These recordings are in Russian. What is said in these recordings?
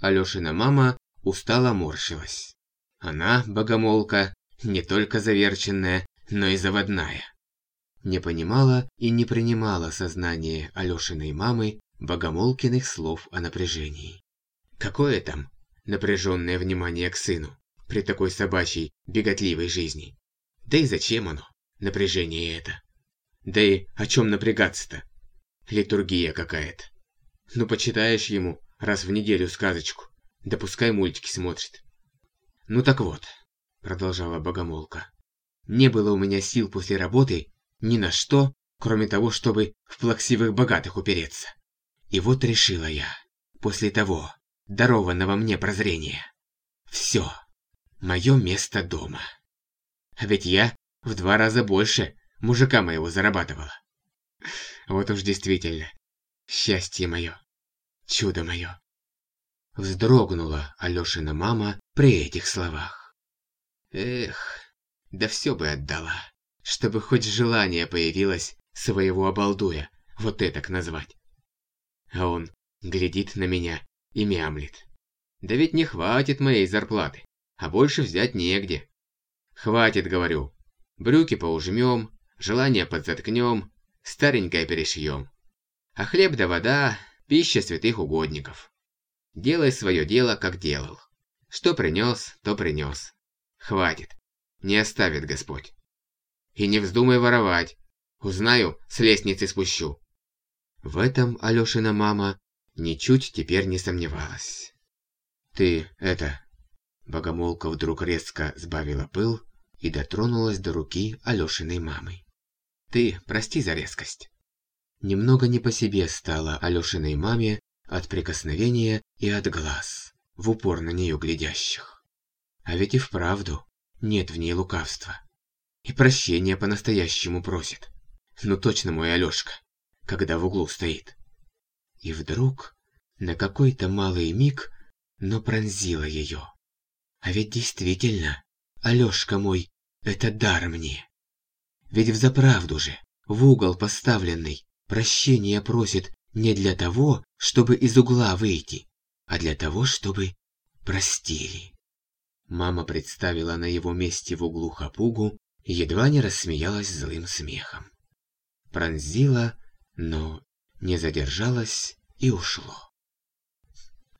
Алёшина мама устало морщилась. Она, богомолка, не только заверченная, но и заводная. Не понимала и не принимала сознание Алёшиной мамы богомолкиных слов о напряжении. Какое там напряженное внимание к сыну при такой собачьей, беготливой жизни? Да и зачем оно, напряжение это? Да и о чем напрягаться-то? Литургия какая-то. Ну, почитаешь ему раз в неделю сказочку, да пускай мультики смотрит. Ну так вот, продолжала богомолка. Не было у меня сил после работы ни на что, кроме того, чтобы в плаксивых богатых упереться. И вот решила я, после того, дарованного мне прозрения, все, мое место дома. А ведь я в два раза больше мужика моего зарабатывала. Вот уж действительно, счастье мое, чудо мое. Вздрогнула Алёшина мама при этих словах. Эх, да все бы отдала, чтобы хоть желание появилось своего обалдуя вот этак назвать. А он глядит на меня и мямлит. Да ведь не хватит моей зарплаты, а больше взять негде. Хватит, говорю. Брюки поужмем, желание подзаткнем, старенькое перешьем. А хлеб да вода – пища святых угодников. Делай свое дело, как делал. Что принес, то принес. Хватит. Не оставит Господь. И не вздумай воровать. Узнаю, с лестницы спущу. В этом Алёшина мама ничуть теперь не сомневалась. «Ты это...» Богомолка вдруг резко сбавила пыл и дотронулась до руки Алёшиной мамы. «Ты прости за резкость». Немного не по себе стало Алёшиной маме от прикосновения и от глаз, в упор на нее глядящих. А ведь и вправду нет в ней лукавства. И прощения по-настоящему просит. Ну точно мой Алёшка когда в углу стоит. И вдруг, на какой-то малый миг, но пронзила ее. А ведь действительно, Алёшка мой, это дар мне. Ведь взаправду же, в угол поставленный, прощения просит не для того, чтобы из угла выйти, а для того, чтобы простили. Мама представила на его месте в углу хапугу и едва не рассмеялась злым смехом. Пронзила но не задержалось и ушло.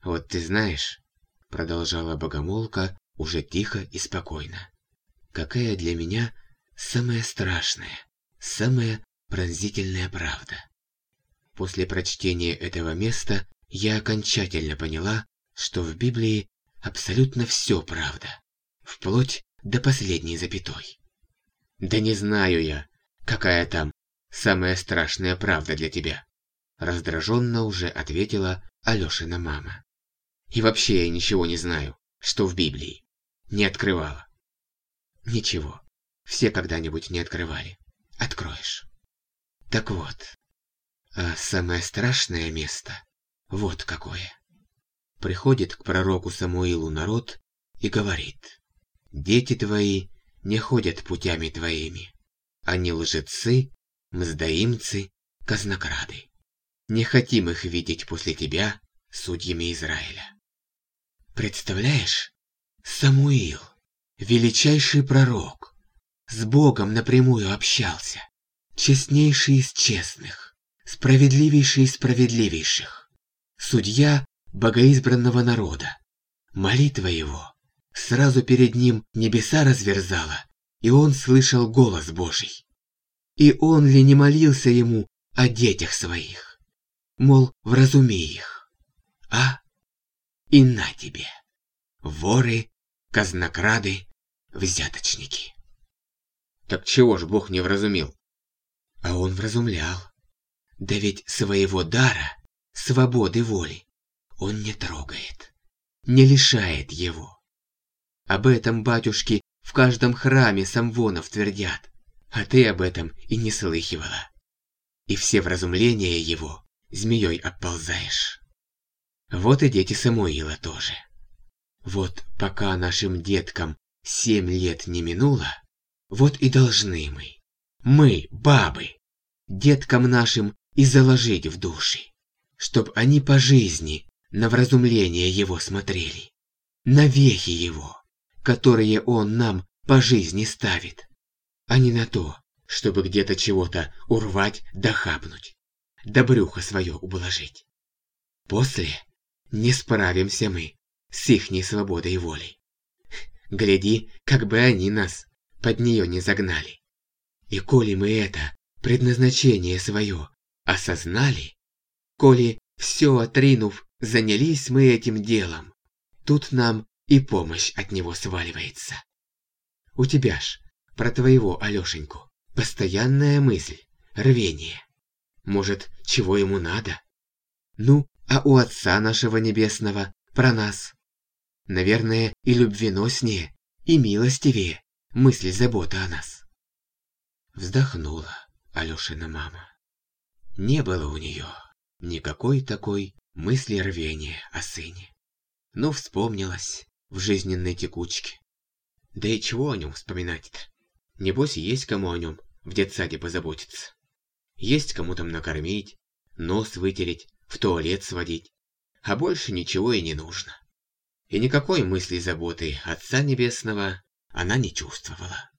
«Вот ты знаешь», — продолжала богомолка уже тихо и спокойно, «какая для меня самая страшная, самая пронзительная правда. После прочтения этого места я окончательно поняла, что в Библии абсолютно все правда, вплоть до последней запятой. Да не знаю я, какая там самая страшная правда для тебя. Раздраженно уже ответила Алешина мама. И вообще я ничего не знаю, что в Библии. Не открывала. Ничего, все когда-нибудь не открывали. Откроешь. Так вот, а самое страшное место, вот какое. Приходит к пророку Самуилу народ и говорит, «Дети твои не ходят путями твоими, они лжецы мздоимцы, казнокрады. Не хотим их видеть после тебя судьями Израиля. Представляешь, Самуил, величайший пророк, с Богом напрямую общался, честнейший из честных, справедливейший из справедливейших, судья богоизбранного народа. Молитва его сразу перед ним небеса разверзала, и он слышал голос Божий. И он ли не молился ему о детях своих? Мол, вразуми их. А? И на тебе. Воры, казнокрады, взяточники. Так чего ж Бог не вразумил? А он вразумлял. Да ведь своего дара, свободы воли, он не трогает, не лишает его. Об этом батюшки в каждом храме самвонов твердят а ты об этом и не слыхивала. И все вразумления его змеей оползаешь. Вот и дети Самуила тоже. Вот пока нашим деткам семь лет не минуло, вот и должны мы, мы, бабы, деткам нашим и заложить в души, чтоб они по жизни на вразумление его смотрели, на вехи его, которые он нам по жизни ставит, а не на то, чтобы где-то чего-то урвать да хапнуть, да брюхо свое ублажить. После не справимся мы с ихней свободой и волей. Гляди, как бы они нас под нее не загнали. И коли мы это предназначение свое осознали, коли все отринув, занялись мы этим делом, тут нам и помощь от него сваливается. У тебя ж, про твоего Алешеньку, постоянная мысль, рвение. Может, чего ему надо? Ну, а у Отца нашего Небесного про нас. Наверное, и любвеноснее, и милостивее мысли забота о нас. Вздохнула Алешина мама. Не было у нее никакой такой мысли рвения о сыне. Но вспомнилась в жизненной текучке. Да и чего о нем вспоминать-то? Небось, есть кому о нем в детсаде позаботиться. Есть кому там накормить, нос вытереть, в туалет сводить. А больше ничего и не нужно. И никакой мысли заботы Отца Небесного она не чувствовала.